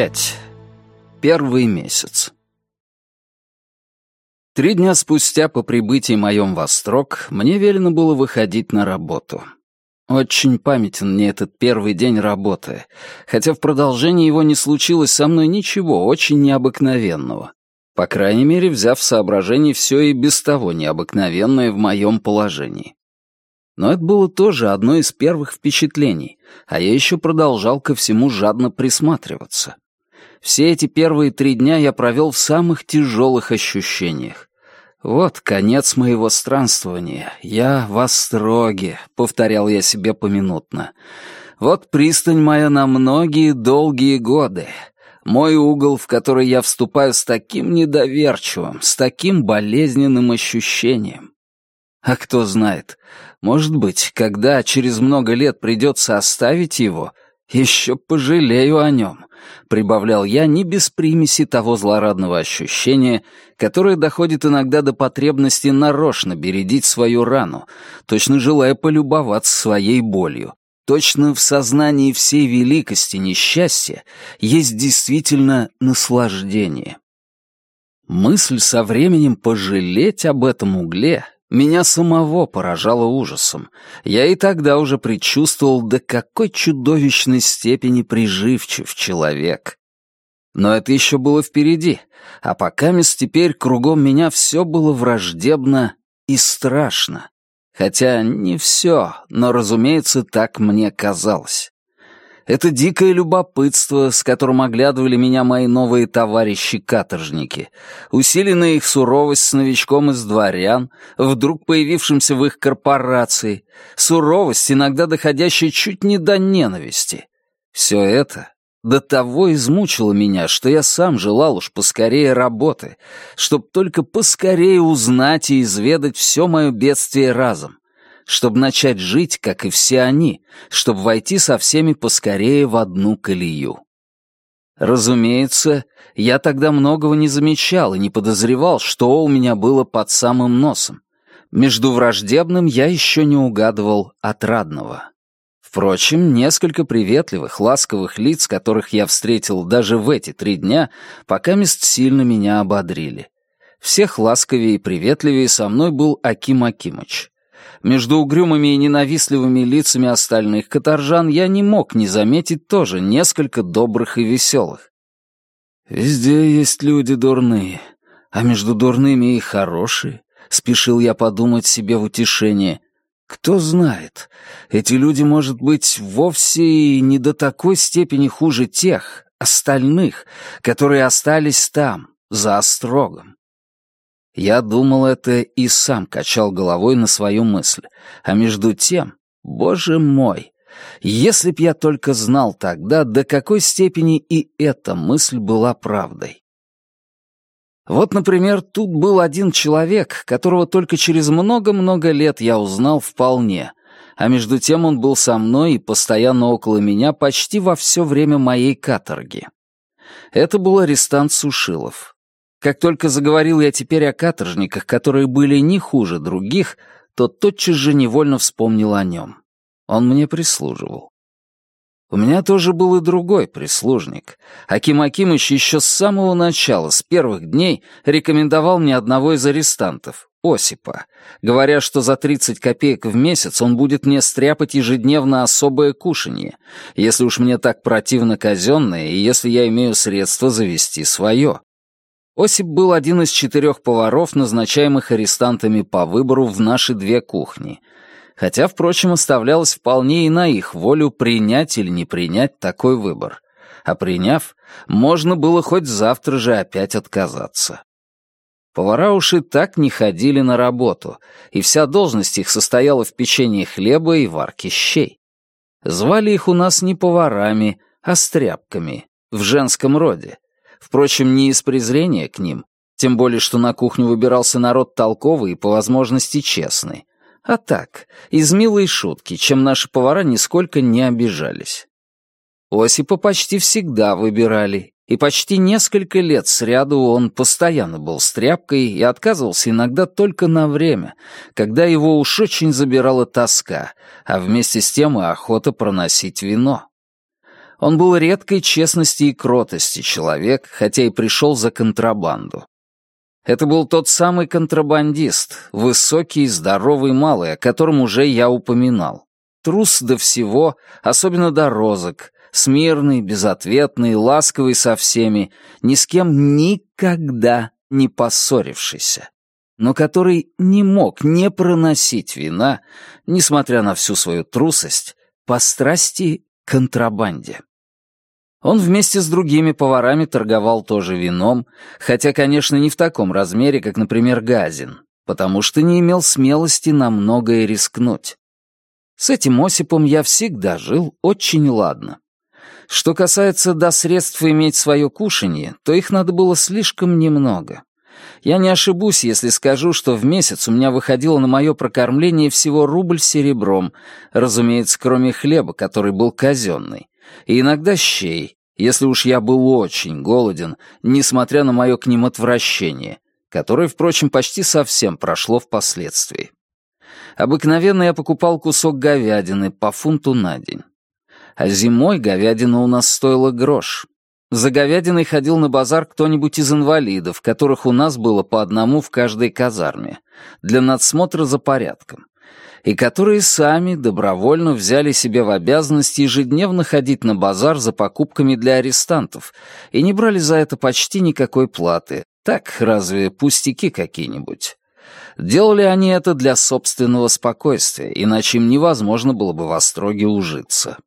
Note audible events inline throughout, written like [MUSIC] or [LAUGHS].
5. Первый месяц. Три дня спустя по прибытии моем в Острог мне велено было выходить на работу. Очень памятен мне этот первый день работы, хотя в продолжении его не случилось со мной ничего очень необыкновенного. По крайней мере, взяв в соображение все и без того необыкновенное в моем положении. Но это было тоже одно из первых впечатлений, а я еще продолжал ко всему жадно присматриваться. Все эти первые три дня я провел в самых тяжелых ощущениях. «Вот конец моего странствования. Я в Остроге», — повторял я себе поминутно. «Вот пристань моя на многие долгие годы. Мой угол, в который я вступаю с таким недоверчивым, с таким болезненным ощущением. А кто знает, может быть, когда через много лет придется оставить его, еще пожалею о нем, прибавлял я не без примеси того злорадного ощущения, которое доходит иногда до потребности нарочно бередить свою рану, точно желая полюбоваться своей болью. Точно в сознании всей великости несчастья есть действительно наслаждение. Мысль со временем пожалеть об этом угле меня самого поражало ужасом. Я и тогда уже предчувствовал, до какой чудовищной степени приживчив человек. Но это еще было впереди, а пока мест теперь кругом меня все было враждебно и страшно. Хотя не все, но, разумеется, так мне казалось. Это дикое любопытство, с которым оглядывали меня мои новые товарищи-каторжники, усиленная их суровость с новичком из дворян, вдруг появившимся в их корпорации, суровость, иногда доходящая чуть не до ненависти. Все это до того измучило меня, что я сам желал уж поскорее работы, чтоб только поскорее узнать и изведать все мое бедствие разом чтобы начать жить, как и все они, чтобы войти со всеми поскорее в одну колею. Разумеется, я тогда многого не замечал и не подозревал, что у меня было под самым носом. Между враждебным я еще не угадывал отрадного. Впрочем, несколько приветливых, ласковых лиц, которых я встретил даже в эти три дня, пока мест сильно меня ободрили. Всех ласковее и приветливее со мной был Аким Акимыч. Между угрюмыми и ненавистливыми лицами остальных каторжан я не мог не заметить тоже несколько добрых и веселых. «Везде есть люди дурные, а между дурными и хорошие», — спешил я подумать себе в утешение. «Кто знает, эти люди, может быть, вовсе и не до такой степени хуже тех, остальных, которые остались там, за острогом. Я думал это и сам качал головой на свою мысль. А между тем, боже мой, если б я только знал тогда, до какой степени и эта мысль была правдой. Вот, например, тут был один человек, которого только через много-много лет я узнал вполне, а между тем он был со мной и постоянно около меня почти во все время моей каторги. Это был арестант Сушилов. Как только заговорил я теперь о каторжниках, которые были не хуже других, то тотчас же невольно вспомнил о нем. Он мне прислуживал. У меня тоже был и другой прислужник. Аким Акимыч еще с самого начала, с первых дней, рекомендовал мне одного из арестантов, Осипа, говоря, что за 30 копеек в месяц он будет мне стряпать ежедневно особое кушанье, если уж мне так противно казенное и если я имею средства завести свое. Осип был один из четырех поваров, назначаемых арестантами по выбору в наши две кухни, хотя, впрочем, оставлялось вполне и на их волю принять или не принять такой выбор. А приняв, можно было хоть завтра же опять отказаться. Повара уж и так не ходили на работу, и вся должность их состояла в печенье хлеба и варке щей. Звали их у нас не поварами, а стряпками, в женском роде, Впрочем, не из презрения к ним, тем более, что на кухню выбирался народ толковый и по возможности честный. А так, из милой шутки, чем наши повара нисколько не обижались. Осипа почти всегда выбирали, и почти несколько лет сряду он постоянно был с тряпкой и отказывался иногда только на время, когда его уж очень забирала тоска, а вместе с тем и охота проносить вино. Он был редкой честности и кротости человек, хотя и пришел за контрабанду. Это был тот самый контрабандист, высокий, здоровый малый, о котором уже я упоминал. Трус до всего, особенно до розок, смирный, безответный, ласковый со всеми, ни с кем никогда не поссорившийся, но который не мог не проносить вина, несмотря на всю свою трусость, по страсти контрабанде. Он вместе с другими поварами торговал тоже вином, хотя, конечно, не в таком размере, как, например, Газин, потому что не имел смелости на многое рискнуть. С этим Осипом я всегда жил очень ладно. Что касается до средств иметь свое кушанье, то их надо было слишком немного. Я не ошибусь, если скажу, что в месяц у меня выходило на мое прокормление всего рубль серебром, разумеется, кроме хлеба, который был казенный, и иногда щей, если уж я был очень голоден, несмотря на мое к ним отвращение, которое, впрочем, почти совсем прошло впоследствии. Обыкновенно я покупал кусок говядины по фунту на день. А зимой говядина у нас стоила грош. За говядиной ходил на базар кто-нибудь из инвалидов, которых у нас было по одному в каждой казарме, для надсмотра за порядком и которые сами добровольно взяли себе в обязанность ежедневно ходить на базар за покупками для арестантов и не брали за это почти никакой платы. Так, разве пустяки какие-нибудь? Делали они это для собственного спокойствия, иначе им невозможно было бы в Остроге ужиться.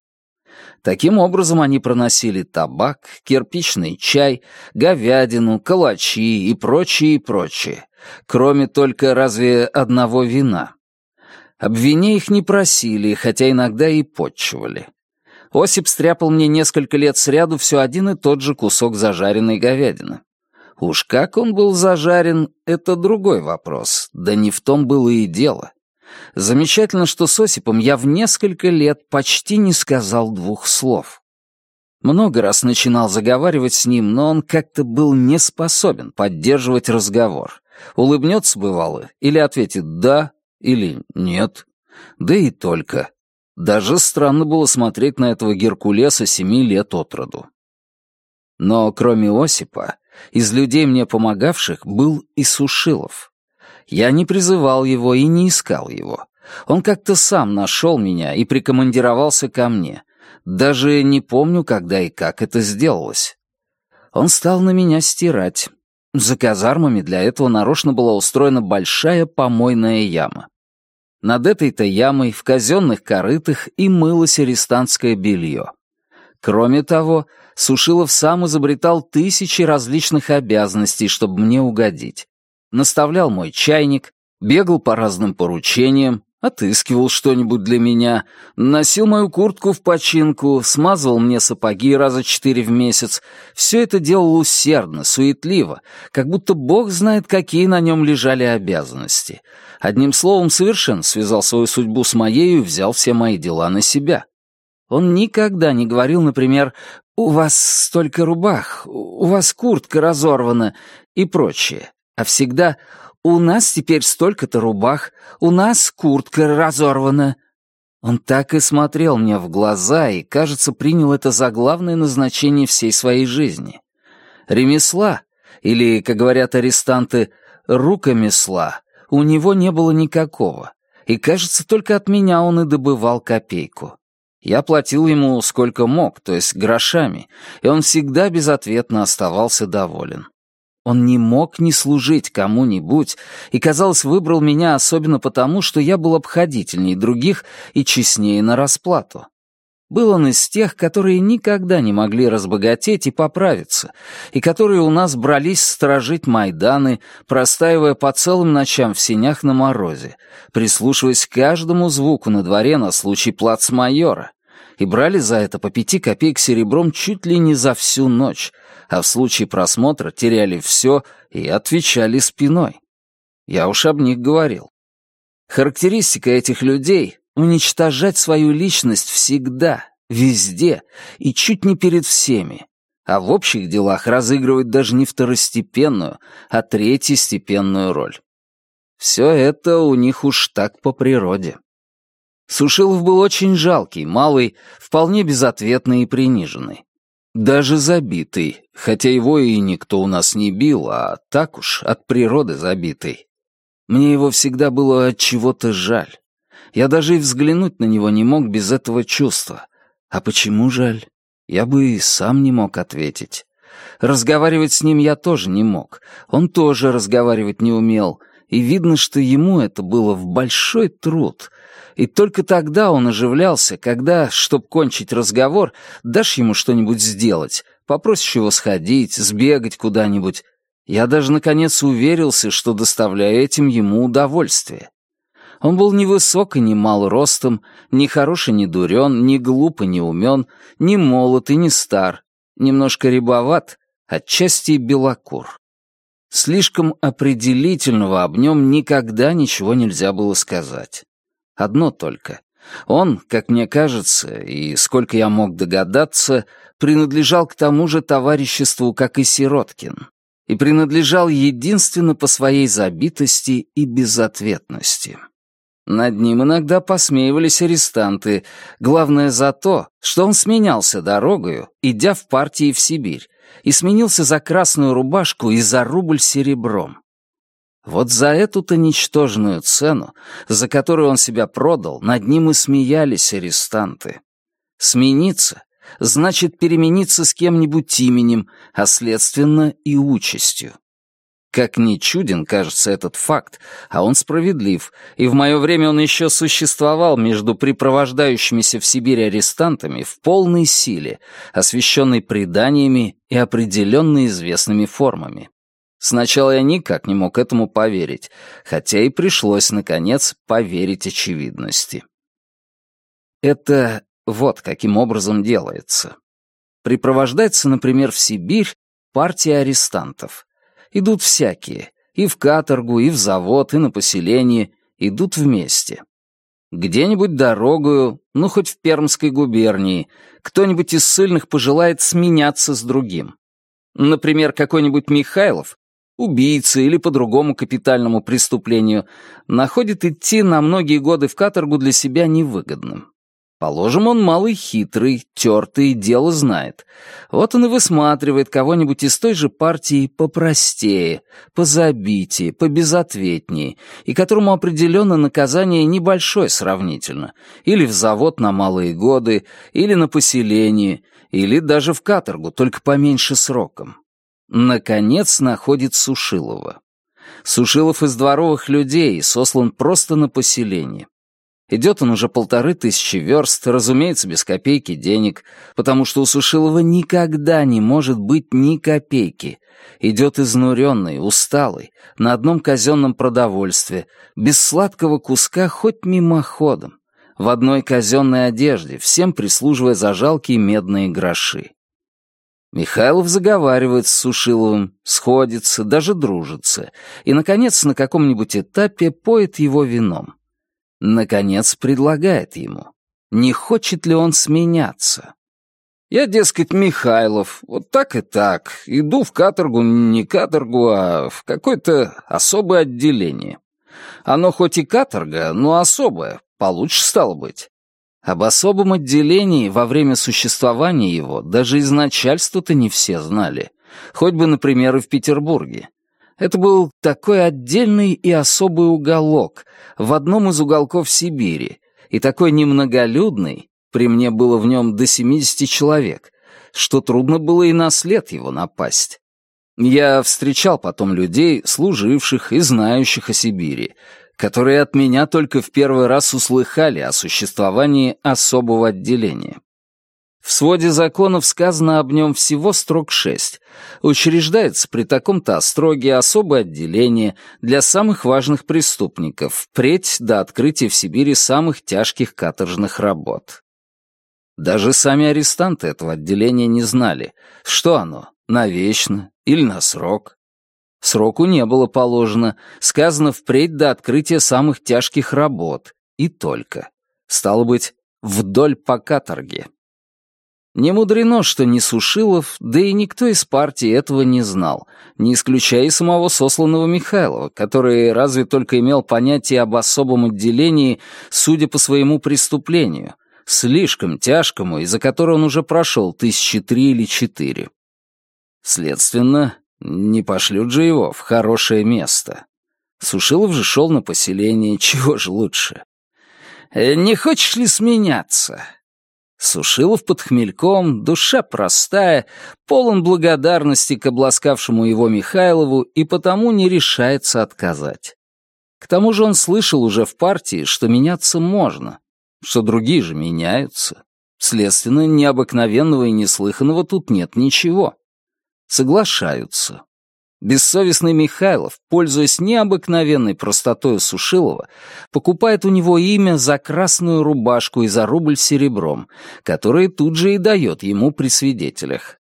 Таким образом они проносили табак, кирпичный чай, говядину, калачи и прочее, и прочее, кроме только разве одного вина. Об вине их не просили, хотя иногда и подчивали. Осип стряпал мне несколько лет сряду все один и тот же кусок зажаренной говядины. Уж как он был зажарен, это другой вопрос, да не в том было и дело. Замечательно, что с Осипом я в несколько лет почти не сказал двух слов. Много раз начинал заговаривать с ним, но он как-то был не способен поддерживать разговор. Улыбнется, бывало, или ответит «да», или нет. Да и только. Даже странно было смотреть на этого Геркулеса семи лет от роду. Но кроме Осипа, из людей мне помогавших был и Сушилов. Я не призывал его и не искал его. Он как-то сам нашел меня и прикомандировался ко мне. Даже не помню, когда и как это сделалось. Он стал на меня стирать. За казармами для этого нарочно была устроена большая помойная яма. Над этой-то ямой в казенных корытах и мылось арестантское белье. Кроме того, Сушилов сам изобретал тысячи различных обязанностей, чтобы мне угодить. Наставлял мой чайник, бегал по разным поручениям, отыскивал что-нибудь для меня, носил мою куртку в починку, смазывал мне сапоги раза четыре в месяц. Все это делал усердно, суетливо, как будто бог знает, какие на нем лежали обязанности. Одним словом, совершенно связал свою судьбу с моею и взял все мои дела на себя. Он никогда не говорил, например, «У вас столько рубах», «У вас куртка разорвана» и прочее, а всегда у нас теперь столько-то рубах, у нас куртка разорвана». Он так и смотрел мне в глаза и, кажется, принял это за главное назначение всей своей жизни. Ремесла, или, как говорят арестанты, рукомесла, у него не было никакого, и, кажется, только от меня он и добывал копейку. Я платил ему сколько мог, то есть грошами, и он всегда безответно оставался доволен. Он не мог не служить кому-нибудь и, казалось, выбрал меня особенно потому, что я был обходительней других и честнее на расплату. Был он из тех, которые никогда не могли разбогатеть и поправиться, и которые у нас брались сторожить Майданы, простаивая по целым ночам в сенях на морозе, прислушиваясь к каждому звуку на дворе на случай плацмайора, и брали за это по пяти копеек серебром чуть ли не за всю ночь, а в случае просмотра теряли все и отвечали спиной. Я уж об них говорил. Характеристика этих людей — уничтожать свою личность всегда, везде и чуть не перед всеми, а в общих делах разыгрывать даже не второстепенную, а третьестепенную роль. Все это у них уж так по природе. Сушилов был очень жалкий, малый, вполне безответный и приниженный. Даже забитый, хотя его и никто у нас не бил, а так уж от природы забитый. Мне его всегда было от чего-то жаль. Я даже и взглянуть на него не мог без этого чувства. А почему жаль? Я бы и сам не мог ответить. Разговаривать с ним я тоже не мог. Он тоже разговаривать не умел. И видно, что ему это было в большой труд — и только тогда он оживлялся, когда, чтоб кончить разговор, дашь ему что-нибудь сделать, попросишь его сходить, сбегать куда-нибудь. Я даже наконец уверился, что доставляю этим ему удовольствие. Он был ни высок и ни мал ростом, ни хорош и ни дурен, ни глуп и ни умен, ни молод и ни стар, немножко рябоват, отчасти белокур. Слишком определительного об нем никогда ничего нельзя было сказать. Одно только. Он, как мне кажется, и сколько я мог догадаться, принадлежал к тому же товариществу, как и Сироткин, и принадлежал единственно по своей забитости и безответности. Над ним иногда посмеивались арестанты, главное за то, что он сменялся дорогою, идя в партии в Сибирь, и сменился за красную рубашку и за рубль серебром. Вот за эту-то ничтожную цену, за которую он себя продал, над ним и смеялись арестанты. Смениться значит перемениться с кем-нибудь именем, а следственно и участью. Как ни чуден кажется этот факт, а он справедлив, и в мое время он еще существовал между припровождающимися в Сибирь арестантами в полной силе, освещенной преданиями и определенно известными формами. Сначала я никак не мог этому поверить, хотя и пришлось, наконец, поверить очевидности. Это вот каким образом делается. Припровождается, например, в Сибирь партия арестантов. Идут всякие, и в каторгу, и в завод, и на поселение, идут вместе. Где-нибудь дорогою, ну хоть в Пермской губернии, кто-нибудь из ссыльных пожелает сменяться с другим. Например, какой-нибудь Михайлов убийца или по другому капитальному преступлению, находит идти на многие годы в каторгу для себя невыгодным. Положим, он малый хитрый, тертый, дело знает. Вот он и высматривает кого-нибудь из той же партии попростее, позабитее, побезответнее, и которому определенно наказание небольшое сравнительно, или в завод на малые годы, или на поселение, или даже в каторгу, только поменьше сроком. Наконец находит Сушилова. Сушилов из дворовых людей, сослан просто на поселение. Идет он уже полторы тысячи верст, разумеется, без копейки денег, потому что у Сушилова никогда не может быть ни копейки. Идет изнуренный, усталый, на одном казенном продовольстве, без сладкого куска хоть мимоходом, в одной казенной одежде, всем прислуживая за жалкие медные гроши. Михайлов заговаривает с Сушиловым, сходится, даже дружится, и, наконец, на каком-нибудь этапе поет его вином. Наконец, предлагает ему, не хочет ли он сменяться. Я, дескать, Михайлов, вот так и так, иду в каторгу, не каторгу, а в какое-то особое отделение. Оно хоть и каторга, но особое, получше стало быть. Об особом отделении во время существования его даже из начальства-то не все знали. Хоть бы, например, и в Петербурге. Это был такой отдельный и особый уголок в одном из уголков Сибири, и такой немноголюдный, при мне было в нем до 70 человек, что трудно было и на след его напасть. Я встречал потом людей, служивших и знающих о Сибири, которые от меня только в первый раз услыхали о существовании особого отделения. В своде законов сказано об нем всего строк шесть. Учреждается при таком-то остроге особое отделение для самых важных преступников, впредь до открытия в Сибири самых тяжких каторжных работ. Даже сами арестанты этого отделения не знали, что оно, навечно или на срок. Сроку не было положено, сказано впредь до открытия самых тяжких работ, и только. Стало быть, вдоль по каторге. Не мудрено, что ни Сушилов, да и никто из партии этого не знал, не исключая и самого сосланного Михайлова, который разве только имел понятие об особом отделении, судя по своему преступлению, слишком тяжкому, из-за которого он уже прошел тысячи три или четыре. Следственно, не пошлют же его в хорошее место. Сушилов же шел на поселение, [LAUGHS] чего же лучше. «Э, «Не хочешь ли сменяться?» Сушилов под хмельком, душа простая, полон благодарности к обласкавшему его Михайлову и потому не решается отказать. К тому же он слышал уже в партии, что меняться можно, что другие же меняются. Следственно, необыкновенного и неслыханного тут нет ничего. Соглашаются. Бессовестный Михайлов, пользуясь необыкновенной простотой Сушилова, покупает у него имя за красную рубашку и за рубль серебром, которые тут же и дает ему при свидетелях.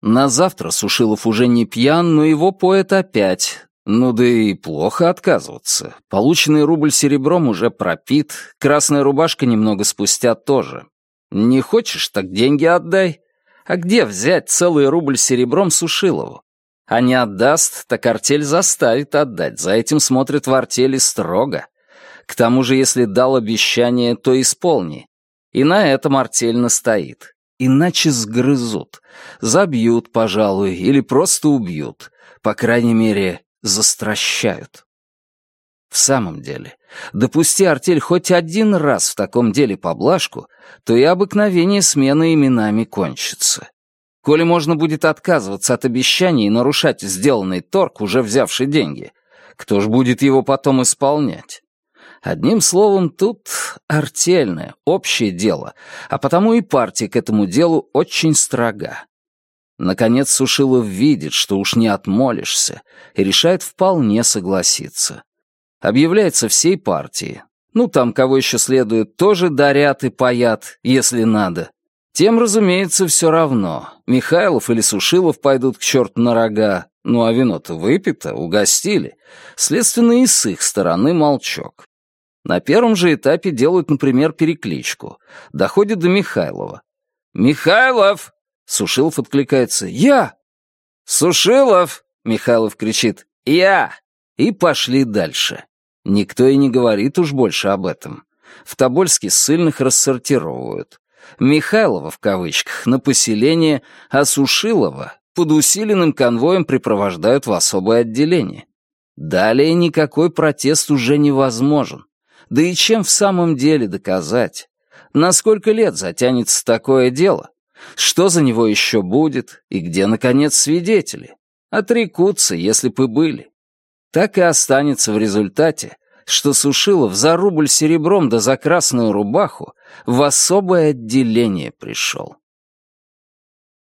На завтра Сушилов уже не пьян, но его поэт опять. Ну да и плохо отказываться. Полученный рубль серебром уже пропит, красная рубашка немного спустя тоже. Не хочешь, так деньги отдай. А где взять целый рубль серебром Сушилову? А не отдаст, так артель заставит отдать. За этим смотрят в артели строго. К тому же, если дал обещание, то исполни. И на этом артель настоит. Иначе сгрызут. Забьют, пожалуй, или просто убьют. По крайней мере, застращают. В самом деле, допусти артель хоть один раз в таком деле поблажку, то и обыкновение смены именами кончится. Коли можно будет отказываться от обещаний и нарушать сделанный торг, уже взявший деньги, кто ж будет его потом исполнять? Одним словом, тут артельное, общее дело, а потому и партия к этому делу очень строга. Наконец Сушилов видит, что уж не отмолишься, и решает вполне согласиться. Объявляется всей партии. Ну, там кого еще следует, тоже дарят и паят, если надо. Тем, разумеется, все равно. Михайлов или Сушилов пойдут к черту на рога. Ну а вино-то выпито, угостили. Следственно, и с их стороны молчок. На первом же этапе делают, например, перекличку. Доходит до Михайлова. «Михайлов!» Сушилов откликается. «Я!» «Сушилов!» Михайлов кричит. «Я!» И пошли дальше. Никто и не говорит уж больше об этом. В Тобольске ссыльных рассортировывают. Михайлова в кавычках на поселение, а Сушилова под усиленным конвоем припровождают в особое отделение. Далее никакой протест уже невозможен. Да и чем в самом деле доказать? На сколько лет затянется такое дело? Что за него еще будет? И где, наконец, свидетели? Отрекутся, если бы были. Так и останется в результате что Сушилов за рубль серебром да за красную рубаху в особое отделение пришел.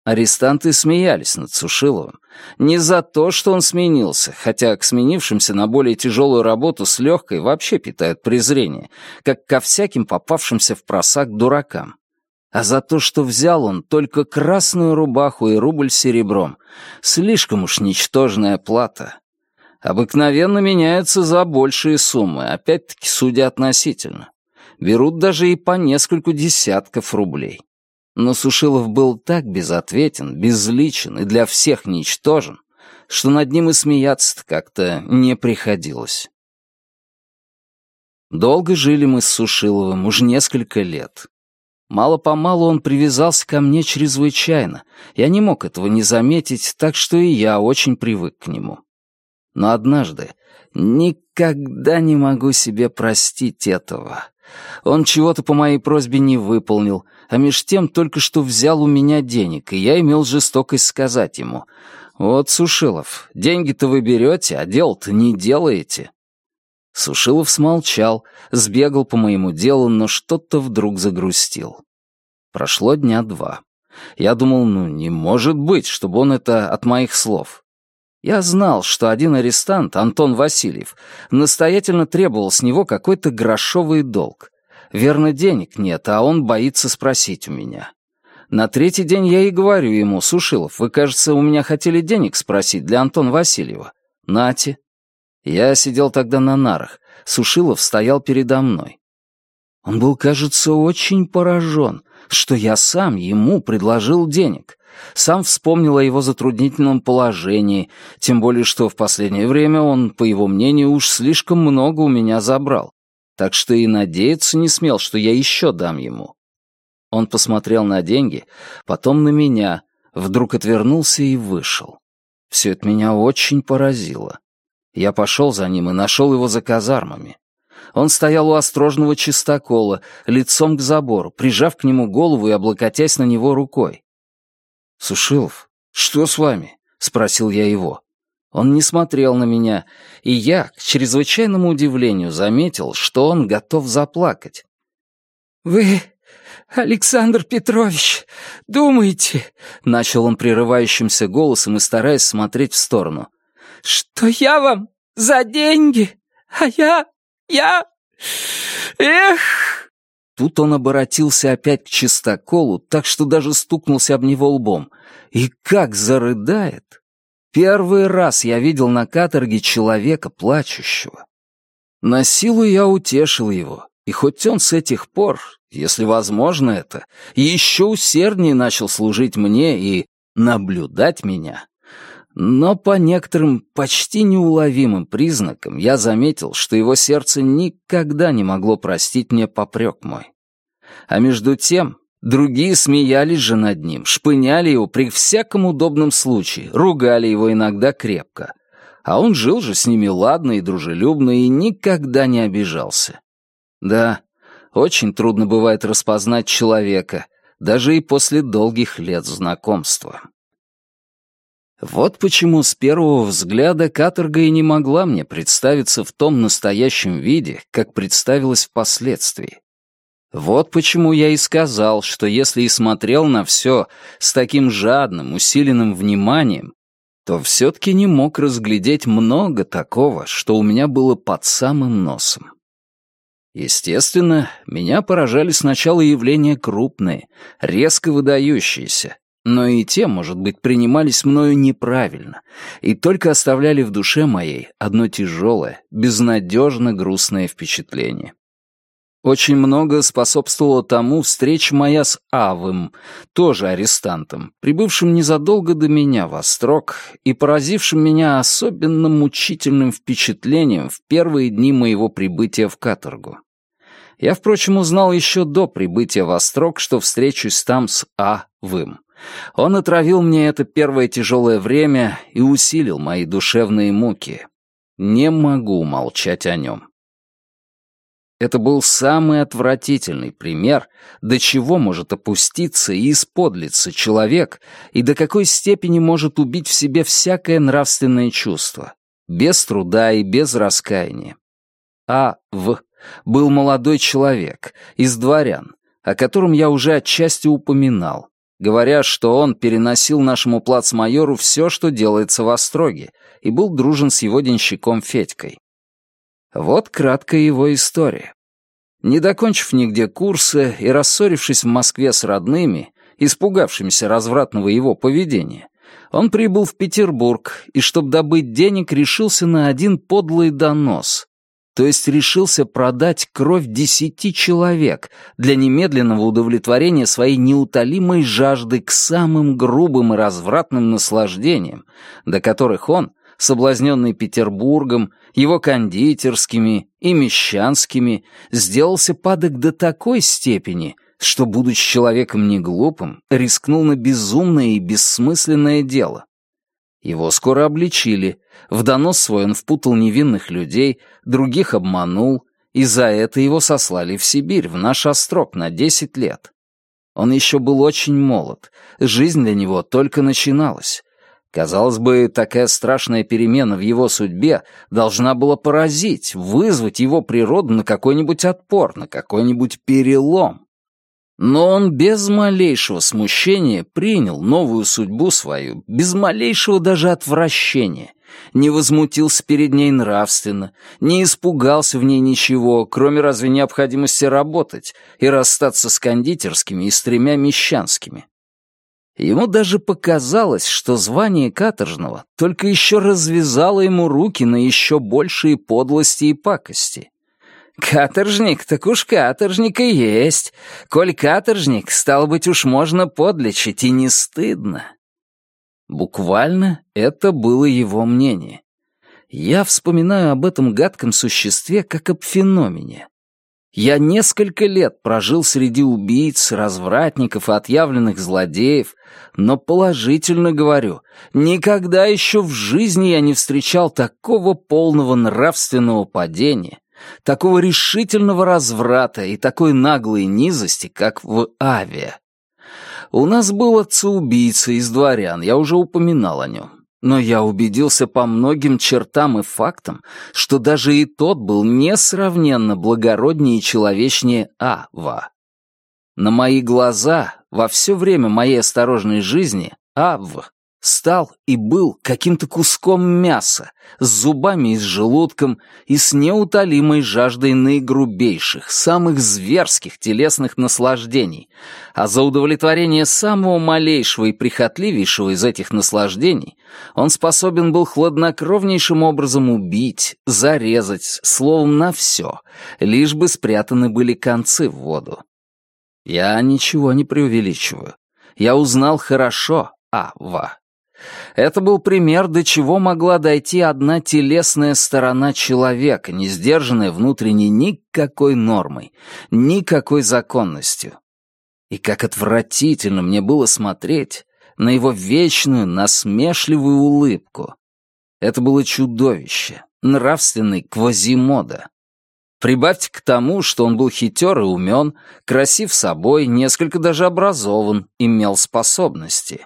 Арестанты смеялись над Сушиловым. Не за то, что он сменился, хотя к сменившимся на более тяжелую работу с легкой вообще питают презрение, как ко всяким попавшимся в просак дуракам. А за то, что взял он только красную рубаху и рубль серебром. Слишком уж ничтожная плата. Обыкновенно меняются за большие суммы, опять-таки судя относительно. Берут даже и по нескольку десятков рублей. Но Сушилов был так безответен, безличен и для всех ничтожен, что над ним и смеяться как-то не приходилось. Долго жили мы с Сушиловым, уж несколько лет. Мало-помалу он привязался ко мне чрезвычайно. Я не мог этого не заметить, так что и я очень привык к нему. Но однажды никогда не могу себе простить этого. Он чего-то по моей просьбе не выполнил, а меж тем только что взял у меня денег, и я имел жестокость сказать ему, «Вот, Сушилов, деньги-то вы берете, а дело-то не делаете». Сушилов смолчал, сбегал по моему делу, но что-то вдруг загрустил. Прошло дня два. Я думал, ну, не может быть, чтобы он это от моих слов. Я знал, что один арестант, Антон Васильев, настоятельно требовал с него какой-то грошовый долг. Верно, денег нет, а он боится спросить у меня. На третий день я и говорю ему, Сушилов, вы, кажется, у меня хотели денег спросить для Антона Васильева. Нате. Я сидел тогда на нарах. Сушилов стоял передо мной. Он был, кажется, очень поражен, что я сам ему предложил денег. Сам вспомнил о его затруднительном положении, тем более что в последнее время он, по его мнению, уж слишком много у меня забрал. Так что и надеяться не смел, что я еще дам ему. Он посмотрел на деньги, потом на меня, вдруг отвернулся и вышел. Все это меня очень поразило. Я пошел за ним и нашел его за казармами. Он стоял у острожного чистокола, лицом к забору, прижав к нему голову и облокотясь на него рукой. «Сушилов, что с вами?» — спросил я его. Он не смотрел на меня, и я, к чрезвычайному удивлению, заметил, что он готов заплакать. «Вы, Александр Петрович, думаете...» — начал он прерывающимся голосом и стараясь смотреть в сторону. «Что я вам за деньги, а я... я... эх...» Тут он оборотился опять к чистоколу, так что даже стукнулся об него лбом. И как зарыдает! Первый раз я видел на каторге человека плачущего. На силу я утешил его, и хоть он с этих пор, если возможно это, еще усерднее начал служить мне и наблюдать меня, но по некоторым почти неуловимым признакам я заметил, что его сердце никогда не могло простить мне попрек мой. А между тем, другие смеялись же над ним, шпыняли его при всяком удобном случае, ругали его иногда крепко. А он жил же с ними ладно и дружелюбно и никогда не обижался. Да, очень трудно бывает распознать человека, даже и после долгих лет знакомства. Вот почему с первого взгляда каторга и не могла мне представиться в том настоящем виде, как представилась впоследствии. Вот почему я и сказал, что если и смотрел на все с таким жадным, усиленным вниманием, то все-таки не мог разглядеть много такого, что у меня было под самым носом. Естественно, меня поражали сначала явления крупные, резко выдающиеся, но и те, может быть, принимались мною неправильно и только оставляли в душе моей одно тяжелое, безнадежно грустное впечатление. Очень много способствовало тому встреча моя с Авым, тоже арестантом, прибывшим незадолго до меня в Острог и поразившим меня особенно мучительным впечатлением в первые дни моего прибытия в каторгу. Я, впрочем, узнал еще до прибытия в Острог, что встречусь там с Авым. Он отравил мне это первое тяжелое время и усилил мои душевные муки. Не могу молчать о нем. Это был самый отвратительный пример, до чего может опуститься и исподлиться человек, и до какой степени может убить в себе всякое нравственное чувство, без труда и без раскаяния. А. В. был молодой человек, из дворян, о котором я уже отчасти упоминал, говоря, что он переносил нашему плацмайору все, что делается в Остроге, и был дружен с его денщиком Федькой. Вот краткая его история. Не докончив нигде курса и рассорившись в Москве с родными, испугавшимися развратного его поведения, он прибыл в Петербург и, чтобы добыть денег, решился на один подлый донос, то есть решился продать кровь десяти человек для немедленного удовлетворения своей неутолимой жажды к самым грубым и развратным наслаждениям, до которых он, соблазненный Петербургом, его кондитерскими и мещанскими, сделался падок до такой степени, что, будучи человеком неглупым, рискнул на безумное и бессмысленное дело. Его скоро обличили. В донос свой он впутал невинных людей, других обманул, и за это его сослали в Сибирь, в наш острог, на десять лет. Он еще был очень молод, жизнь для него только начиналась. Казалось бы, такая страшная перемена в его судьбе должна была поразить, вызвать его природу на какой-нибудь отпор, на какой-нибудь перелом. Но он без малейшего смущения принял новую судьбу свою, без малейшего даже отвращения, не возмутился перед ней нравственно, не испугался в ней ничего, кроме разве необходимости работать и расстаться с кондитерскими и с тремя мещанскими. Ему даже показалось, что звание каторжного только еще развязало ему руки на еще большие подлости и пакости. Каторжник, так уж каторжник и есть. Коль каторжник, стало быть, уж можно подлечить, и не стыдно. Буквально это было его мнение. Я вспоминаю об этом гадком существе как об феномене. Я несколько лет прожил среди убийц, развратников и отъявленных злодеев, но положительно говорю, никогда еще в жизни я не встречал такого полного нравственного падения, такого решительного разврата и такой наглой низости, как в Авиа. У нас был отца-убийца из дворян, я уже упоминал о нем. Но я убедился по многим чертам и фактам, что даже и тот был несравненно благороднее и человечнее Ава. На мои глаза во все время моей осторожной жизни Ав стал и был каким-то куском мяса, с зубами и с желудком, и с неутолимой жаждой наигрубейших, самых зверских телесных наслаждений, а за удовлетворение самого малейшего и прихотливейшего из этих наслаждений он способен был хладнокровнейшим образом убить, зарезать, словом, на все, лишь бы спрятаны были концы в воду. Я ничего не преувеличиваю. Я узнал хорошо Ава. Это был пример, до чего могла дойти одна телесная сторона человека, не сдержанная внутренней никакой нормой, никакой законностью. И как отвратительно мне было смотреть на его вечную, насмешливую улыбку. Это было чудовище, нравственный квазимода. Прибавьте к тому, что он был хитер и умен, красив собой, несколько даже образован, имел способности.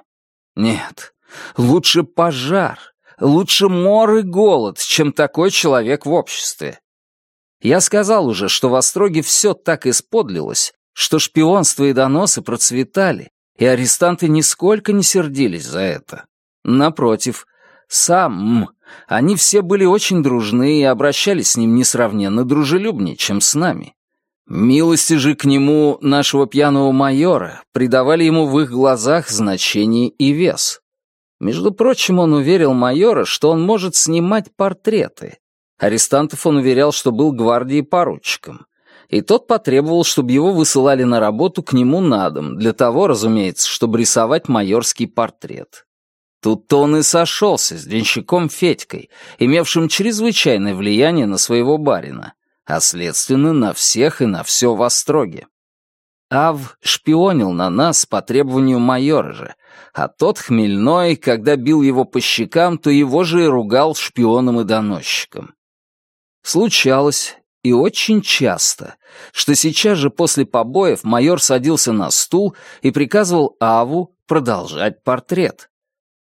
Нет, Лучше пожар, лучше мор и голод, чем такой человек в обществе. Я сказал уже, что в Остроге все так исподлилось, что шпионство и доносы процветали, и арестанты нисколько не сердились за это. Напротив, сам они все были очень дружны и обращались с ним несравненно дружелюбнее, чем с нами. Милости же к нему нашего пьяного майора придавали ему в их глазах значение и вес. Между прочим, он уверил майора, что он может снимать портреты. Арестантов он уверял, что был гвардии поручиком. И тот потребовал, чтобы его высылали на работу к нему на дом, для того, разумеется, чтобы рисовать майорский портрет. Тут-то он и сошелся с денщиком Федькой, имевшим чрезвычайное влияние на своего барина, а, следственно, на всех и на все в Остроге. Ав шпионил на нас по требованию майора же, а тот хмельной, когда бил его по щекам, то его же и ругал шпионом и доносчиком. Случалось, и очень часто, что сейчас же после побоев майор садился на стул и приказывал Аву продолжать портрет.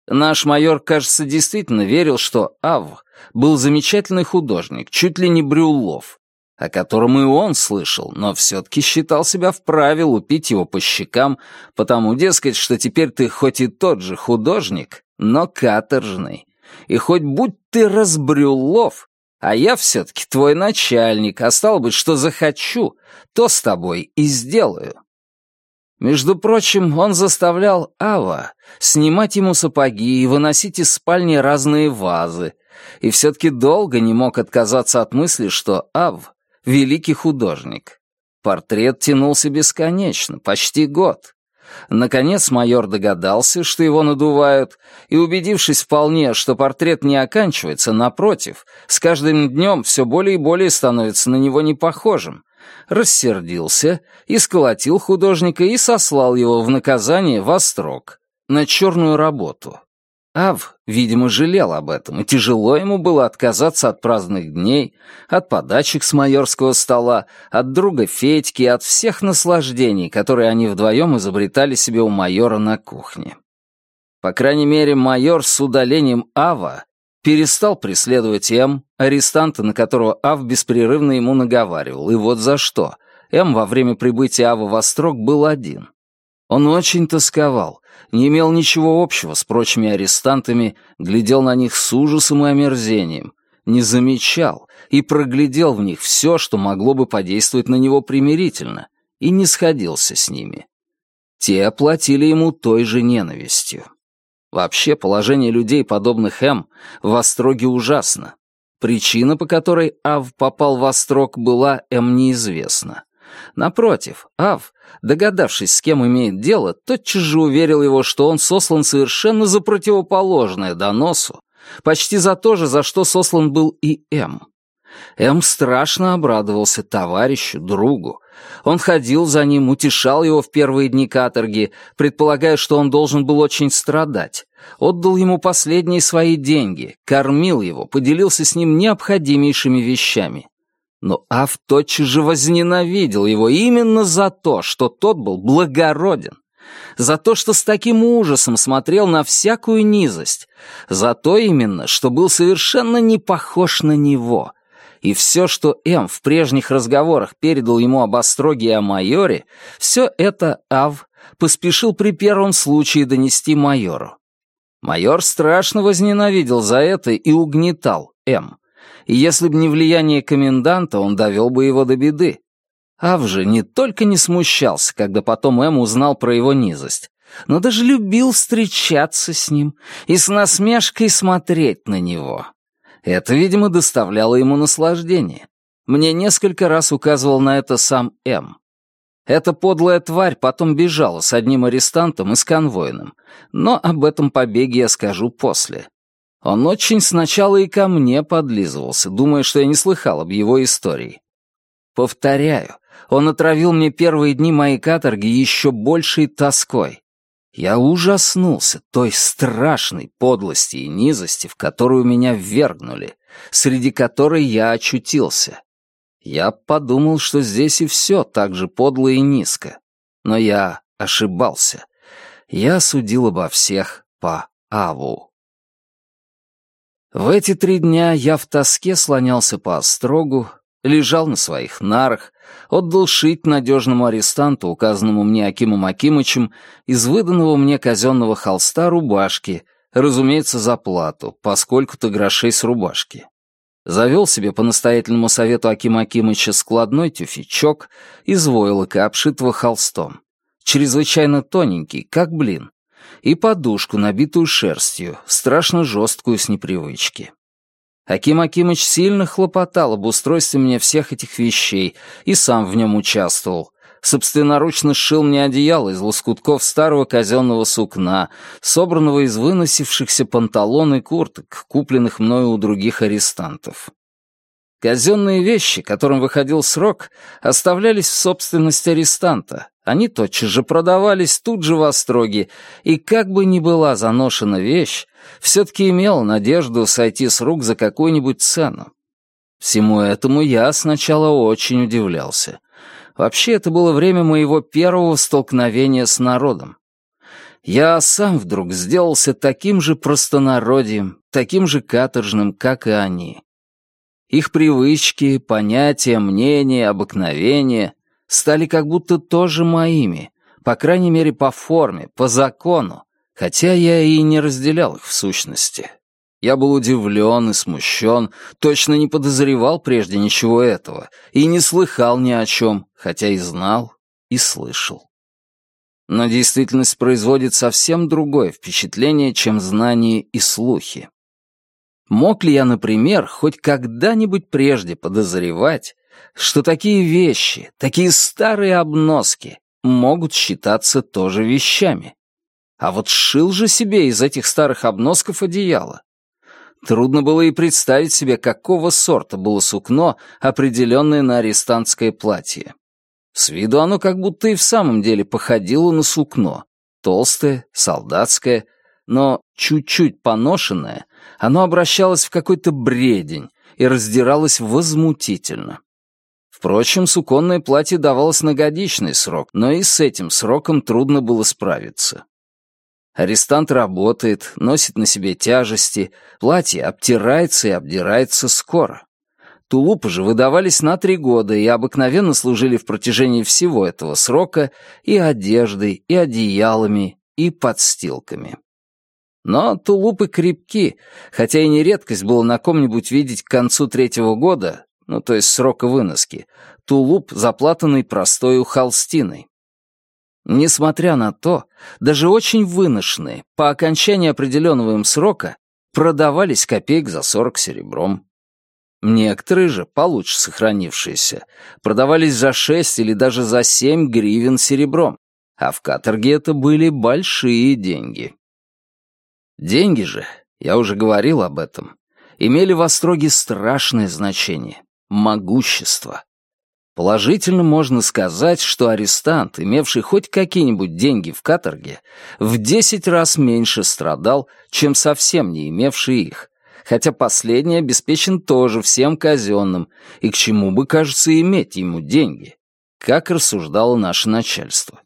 Наш майор, кажется, действительно верил, что Ав был замечательный художник, чуть ли не Брюллов, о котором и он слышал, но все-таки считал себя вправе лупить его по щекам, потому, дескать, что теперь ты хоть и тот же художник, но каторжный. И хоть будь ты разбрюлов, а я все-таки твой начальник, а стало быть, что захочу, то с тобой и сделаю. Между прочим, он заставлял Ава снимать ему сапоги и выносить из спальни разные вазы, и все-таки долго не мог отказаться от мысли, что Ав великий художник. Портрет тянулся бесконечно, почти год. Наконец майор догадался, что его надувают, и, убедившись вполне, что портрет не оканчивается, напротив, с каждым днем все более и более становится на него непохожим, рассердился и сколотил художника и сослал его в наказание во строк, на черную работу. Ав, видимо, жалел об этом, и тяжело ему было отказаться от праздных дней, от подачек с майорского стола, от друга Федьки, от всех наслаждений, которые они вдвоем изобретали себе у майора на кухне. По крайней мере, майор с удалением Ава перестал преследовать М, арестанта, на которого Ав беспрерывно ему наговаривал, и вот за что. М во время прибытия Ава в Острог был один. Он очень тосковал, не имел ничего общего с прочими арестантами, глядел на них с ужасом и омерзением, не замечал и проглядел в них все, что могло бы подействовать на него примирительно, и не сходился с ними. Те оплатили ему той же ненавистью. Вообще, положение людей, подобных М, в Остроге ужасно. Причина, по которой Ав попал в Острог, была М неизвестна. Напротив, Ав, догадавшись, с кем имеет дело, тотчас же уверил его, что он сослан совершенно за противоположное доносу, почти за то же, за что сослан был и М. М страшно обрадовался товарищу, другу. Он ходил за ним, утешал его в первые дни каторги, предполагая, что он должен был очень страдать. Отдал ему последние свои деньги, кормил его, поделился с ним необходимейшими вещами. Но Аф тотчас же возненавидел его именно за то, что тот был благороден, за то, что с таким ужасом смотрел на всякую низость, за то именно, что был совершенно не похож на него. И все, что М в прежних разговорах передал ему об Остроге и о майоре, все это Ав поспешил при первом случае донести майору. Майор страшно возненавидел за это и угнетал М и если бы не влияние коменданта, он довел бы его до беды. Ав же не только не смущался, когда потом Эм узнал про его низость, но даже любил встречаться с ним и с насмешкой смотреть на него. Это, видимо, доставляло ему наслаждение. Мне несколько раз указывал на это сам М. Эта подлая тварь потом бежала с одним арестантом и с конвойным, но об этом побеге я скажу после. Он очень сначала и ко мне подлизывался, думая, что я не слыхал об его истории. Повторяю, он отравил мне первые дни моей каторги еще большей тоской. Я ужаснулся той страшной подлости и низости, в которую меня ввергнули, среди которой я очутился. Я подумал, что здесь и все так же подло и низко. Но я ошибался. Я судил обо всех по Аву. В эти три дня я в тоске слонялся по острогу, лежал на своих нарах, отдал шить надежному арестанту, указанному мне Акимом Акимычем, из выданного мне казенного холста рубашки, разумеется, за плату, поскольку-то грошей с рубашки. Завел себе по настоятельному совету Акима Акимыча складной тюфячок из войлока, обшитого холстом. Чрезвычайно тоненький, как блин, и подушку, набитую шерстью, страшно жесткую с непривычки. Аким Акимыч сильно хлопотал об устройстве мне всех этих вещей и сам в нем участвовал. Собственноручно сшил мне одеяло из лоскутков старого казенного сукна, собранного из выносившихся панталон и курток, купленных мною у других арестантов. Казенные вещи, которым выходил срок, оставлялись в собственность арестанта. Они тотчас же продавались тут же в Остроге, и как бы ни была заношена вещь, все-таки имела надежду сойти с рук за какую-нибудь цену. Всему этому я сначала очень удивлялся. Вообще, это было время моего первого столкновения с народом. Я сам вдруг сделался таким же простонародием, таким же каторжным, как и они. Их привычки, понятия, мнения, обыкновения стали как будто тоже моими, по крайней мере, по форме, по закону, хотя я и не разделял их в сущности. Я был удивлен и смущен, точно не подозревал прежде ничего этого и не слыхал ни о чем, хотя и знал, и слышал. Но действительность производит совсем другое впечатление, чем знания и слухи. Мог ли я, например, хоть когда-нибудь прежде подозревать, что такие вещи, такие старые обноски могут считаться тоже вещами? А вот сшил же себе из этих старых обносков одеяло. Трудно было и представить себе, какого сорта было сукно, определенное на арестантское платье. С виду оно как будто и в самом деле походило на сукно. Толстое, солдатское, но чуть-чуть поношенное, оно обращалось в какой-то бредень и раздиралось возмутительно. Впрочем, суконное платье давалось на годичный срок, но и с этим сроком трудно было справиться. Арестант работает, носит на себе тяжести, платье обтирается и обдирается скоро. Тулупы же выдавались на три года и обыкновенно служили в протяжении всего этого срока и одеждой, и одеялами, и подстилками. Но тулупы крепки, хотя и не редкость было на ком-нибудь видеть к концу третьего года, ну то есть срока выноски, тулуп, заплатанный простою холстиной. Несмотря на то, даже очень выношенные, по окончании определенного им срока, продавались копеек за сорок серебром. Некоторые же, получше сохранившиеся, продавались за шесть или даже за семь гривен серебром, а в каторге это были большие деньги. Деньги же, я уже говорил об этом, имели в Остроге страшное значение — могущество. Положительно можно сказать, что арестант, имевший хоть какие-нибудь деньги в каторге, в десять раз меньше страдал, чем совсем не имевший их, хотя последний обеспечен тоже всем казенным, и к чему бы, кажется, иметь ему деньги, как рассуждало наше начальство.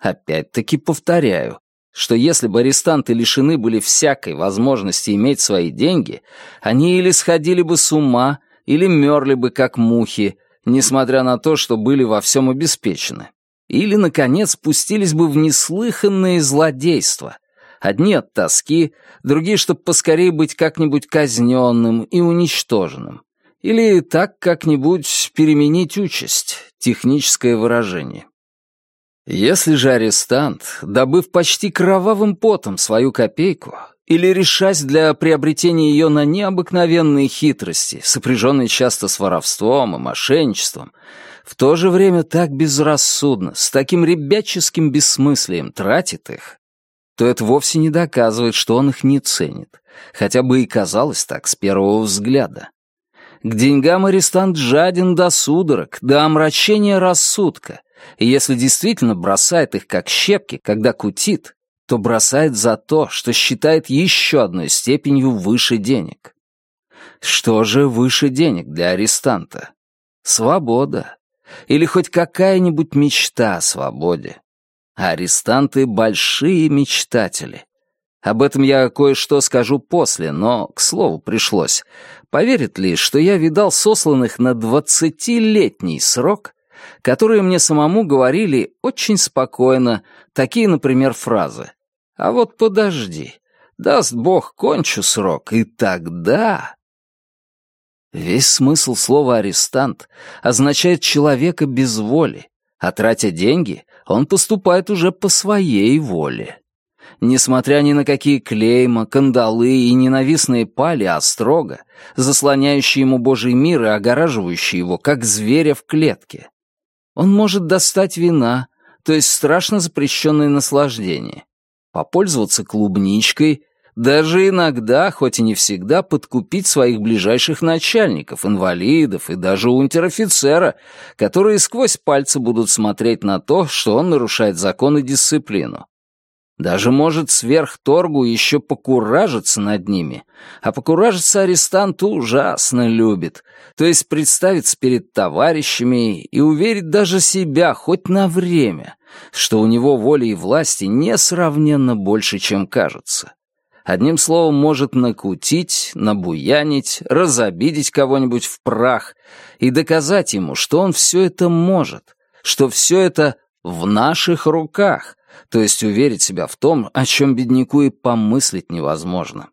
Опять-таки повторяю, что если бы арестанты лишены были всякой возможности иметь свои деньги, они или сходили бы с ума, или мерли бы как мухи, несмотря на то, что были во всем обеспечены. Или, наконец, спустились бы в неслыханные злодейства. Одни от тоски, другие, чтобы поскорее быть как-нибудь казненным и уничтоженным. Или так как-нибудь переменить участь, техническое выражение. Если же арестант, добыв почти кровавым потом свою копейку, или решась для приобретения ее на необыкновенные хитрости, сопряженные часто с воровством и мошенничеством, в то же время так безрассудно, с таким ребяческим бессмыслием тратит их, то это вовсе не доказывает, что он их не ценит, хотя бы и казалось так с первого взгляда. К деньгам арестант жаден до судорог, до омрачения рассудка, и если действительно бросает их как щепки, когда кутит, то бросает за то, что считает еще одной степенью выше денег. Что же выше денег для арестанта? Свобода. Или хоть какая-нибудь мечта о свободе. Арестанты — большие мечтатели. Об этом я кое-что скажу после, но, к слову, пришлось. Поверит ли, что я видал сосланных на двадцатилетний срок которые мне самому говорили очень спокойно, такие, например, фразы. «А вот подожди, даст Бог, кончу срок, и тогда...» Весь смысл слова «арестант» означает человека без воли, а тратя деньги, он поступает уже по своей воле. Несмотря ни на какие клейма, кандалы и ненавистные пали острога, заслоняющие ему Божий мир и огораживающие его, как зверя в клетке. Он может достать вина, то есть страшно запрещенное наслаждение, попользоваться клубничкой, даже иногда, хоть и не всегда, подкупить своих ближайших начальников, инвалидов и даже унтер-офицера, которые сквозь пальцы будут смотреть на то, что он нарушает закон и дисциплину. Даже может сверх торгу еще покуражиться над ними. А покуражиться арестант ужасно любит. То есть представиться перед товарищами и уверить даже себя хоть на время, что у него воли и власти несравненно больше, чем кажется. Одним словом, может накутить, набуянить, разобидеть кого-нибудь в прах и доказать ему, что он все это может, что все это в наших руках, то есть уверить себя в том, о чем бедняку и помыслить невозможно.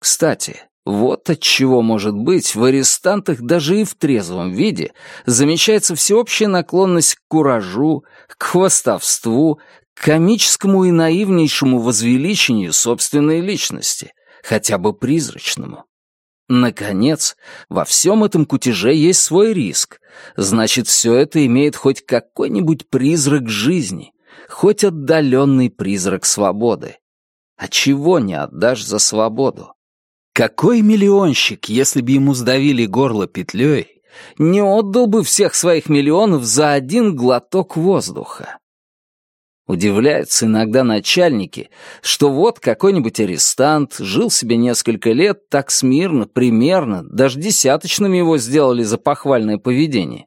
Кстати, вот от чего может быть в арестантах даже и в трезвом виде замечается всеобщая наклонность к куражу, к хвостовству, к комическому и наивнейшему возвеличению собственной личности, хотя бы призрачному. Наконец, во всем этом кутеже есть свой риск. Значит, все это имеет хоть какой-нибудь призрак жизни, хоть отдаленный призрак свободы. А чего не отдашь за свободу? Какой миллионщик, если бы ему сдавили горло петлей, не отдал бы всех своих миллионов за один глоток воздуха? Удивляются иногда начальники, что вот какой-нибудь арестант жил себе несколько лет так смирно, примерно, даже десяточным его сделали за похвальное поведение.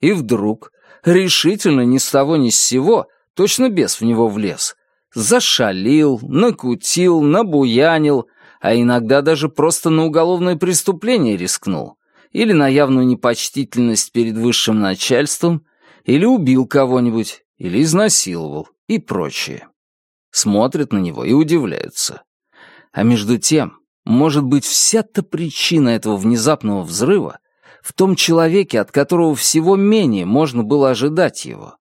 И вдруг, решительно ни с того ни с сего, Точно бес в него влез. Зашалил, накутил, набуянил, а иногда даже просто на уголовное преступление рискнул. Или на явную непочтительность перед высшим начальством, или убил кого-нибудь, или изнасиловал и прочее. Смотрят на него и удивляются. А между тем, может быть, вся-то причина этого внезапного взрыва в том человеке, от которого всего менее можно было ожидать его.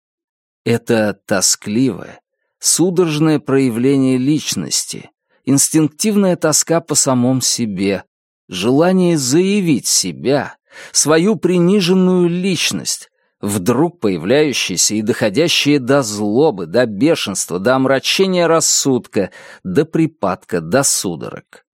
Это тоскливое, судорожное проявление личности, инстинктивная тоска по самом себе, желание заявить себя, свою приниженную личность, вдруг появляющиеся и доходящие до злобы, до бешенства, до омрачения рассудка, до припадка, до судорог.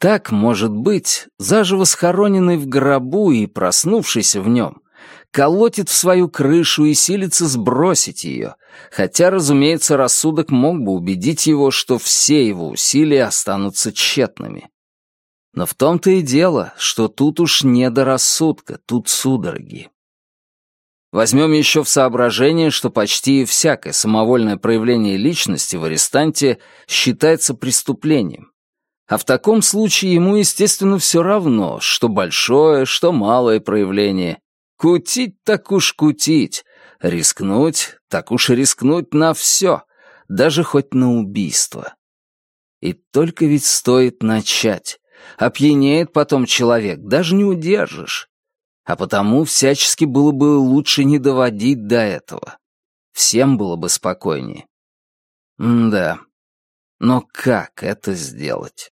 Так, может быть, заживо схороненный в гробу и проснувшийся в нем, колотит в свою крышу и силится сбросить ее, хотя, разумеется, рассудок мог бы убедить его, что все его усилия останутся тщетными. Но в том-то и дело, что тут уж не до рассудка, тут судороги. Возьмем еще в соображение, что почти всякое самовольное проявление личности в арестанте считается преступлением. А в таком случае ему, естественно, все равно, что большое, что малое проявление. Кутить так уж кутить, рискнуть так уж рискнуть на все, даже хоть на убийство. И только ведь стоит начать. Опьянеет потом человек, даже не удержишь. А потому всячески было бы лучше не доводить до этого. Всем было бы спокойнее. М да. Но как это сделать?